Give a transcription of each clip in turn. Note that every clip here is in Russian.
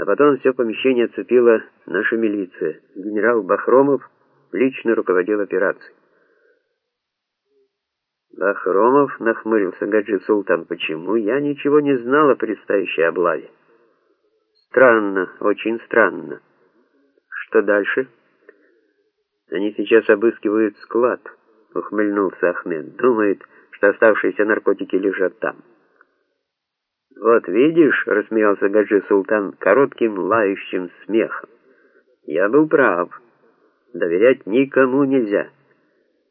А потом все помещение оцепила наша милиция. Генерал Бахромов лично руководил операцией. Бахромов нахмурился Гаджи Султан. Почему? Я ничего не знал о предстоящей облаве. Странно, очень странно. Что дальше? Они сейчас обыскивают склад, ухмыльнулся Ахмед. Думает, что оставшиеся наркотики лежат там. Вот видишь, рассмеялся Гаджи Султан коротким лающим смехом. Я был прав. Доверять никому нельзя.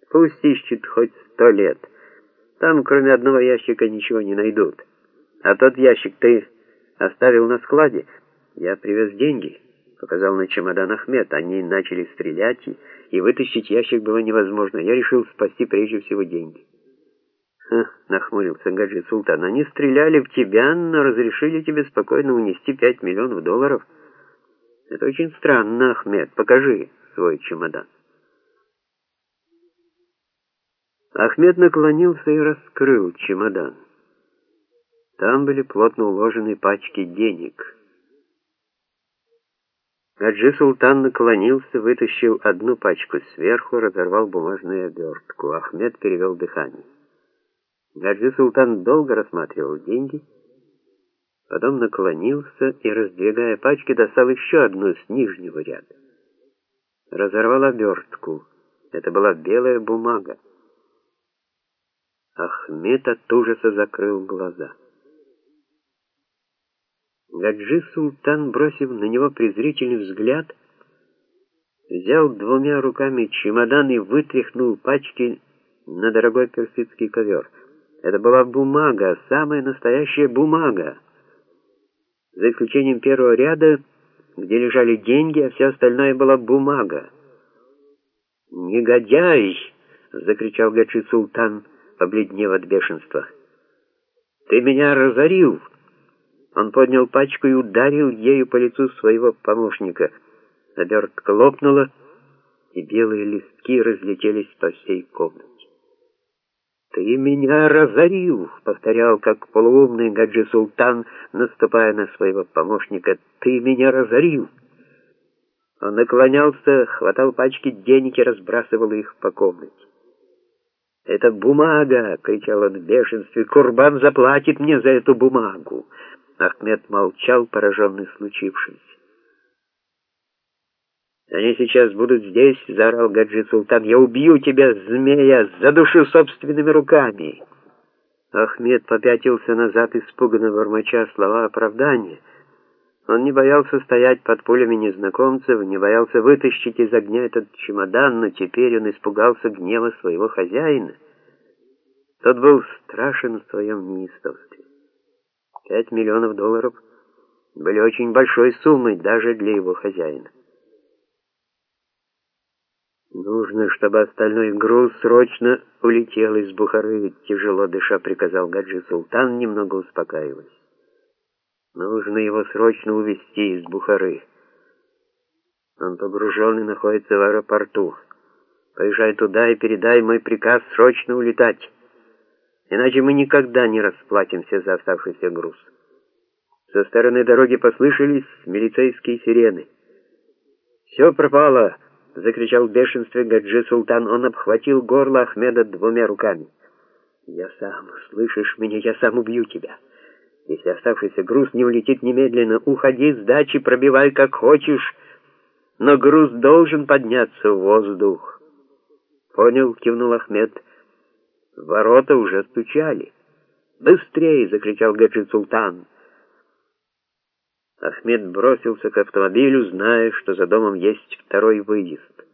Пусть ищет хоть сто лет. Там, кроме одного ящика, ничего не найдут. А тот ящик ты оставил на складе. Я привез деньги, показал на чемодан Ахмед. Они начали стрелять, и, вытащить ящик было невозможно. Я решил спасти прежде всего деньги. Нахмурился Гаджи Султан. Они стреляли в тебя, но разрешили тебе спокойно унести пять миллионов долларов. Это очень странно, Ахмед. Покажи свой чемодан. Ахмед наклонился и раскрыл чемодан. Там были плотно уложены пачки денег. Гаджи Султан наклонился, вытащил одну пачку сверху, разорвал бумажную обертку. Ахмед перевел дыхание. Гаджи Султан долго рассматривал деньги, потом наклонился и, раздвигая пачки, достал еще одну с нижнего ряда. Разорвал обертку. Это была белая бумага. Ахмед от ужаса закрыл глаза. Гаджи Султан, бросив на него презрительный взгляд, взял двумя руками чемодан и вытряхнул пачки на дорогой персидский ковер. Это была бумага, самая настоящая бумага. За исключением первого ряда, где лежали деньги, а все остальное была бумага. «Негодяй!» — закричал Гаджи Султан — побледнев от бешенства. «Ты меня разорил!» Он поднял пачку и ударил ею по лицу своего помощника. Обертка лопнула, и белые листки разлетелись по всей комнате. «Ты меня разорил!» — повторял, как полуумный Гаджи Султан, наступая на своего помощника. «Ты меня разорил!» Он наклонялся, хватал пачки денег и разбрасывал их по комнате. «Это бумага!» — кричал он в бешенстве. «Курбан заплатит мне за эту бумагу!» Ахмед молчал, пораженный случившимся. «Они сейчас будут здесь!» — заорал Гаджи Султан. «Я убью тебя, змея, задушу собственными руками!» Ахмед попятился назад, испуганно бормоча слова оправдания. Он не боялся стоять под пулями незнакомцев, не боялся вытащить из огня этот чемодан, но теперь он испугался гнева своего хозяина. Тот был страшен в своем неистовстве. Пять миллионов долларов были очень большой суммой даже для его хозяина. «Нужно, чтобы остальной груз срочно улетел из Бухары», — тяжело дыша приказал Гаджи Султан, немного успокаиваясь. Нужно его срочно увезти из Бухары. Он погружен и находится в аэропорту. Поезжай туда и передай мой приказ срочно улетать. Иначе мы никогда не расплатимся за оставшийся груз. Со стороны дороги послышались милицейские сирены. «Все пропало!» — закричал в бешенстве Гаджи Султан. Он обхватил горло Ахмеда двумя руками. «Я сам, слышишь меня, я сам убью тебя!» Если оставшийся груз не улетит немедленно, уходи с дачи, пробивай как хочешь, но груз должен подняться в воздух. Понял, кивнул Ахмед. Ворота уже стучали. «Быстрее!» — закричал Гаджи Султан. Ахмед бросился к автомобилю, зная, что за домом есть второй выезд.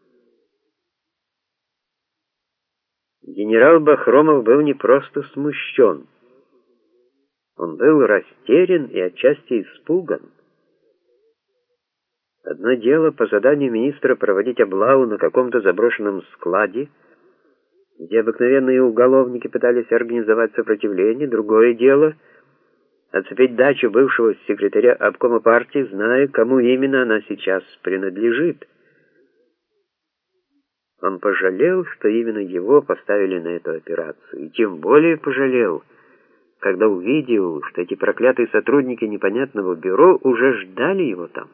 Генерал Бахромов был не просто смущен. Он был растерян и отчасти испуган. Одно дело по заданию министра проводить облаву на каком-то заброшенном складе, где обыкновенные уголовники пытались организовать сопротивление, другое дело — отцепить дачу бывшего секретаря обкома партии, зная, кому именно она сейчас принадлежит. Он пожалел, что именно его поставили на эту операцию, и тем более пожалел — когда увидел, что эти проклятые сотрудники непонятного бюро уже ждали его там.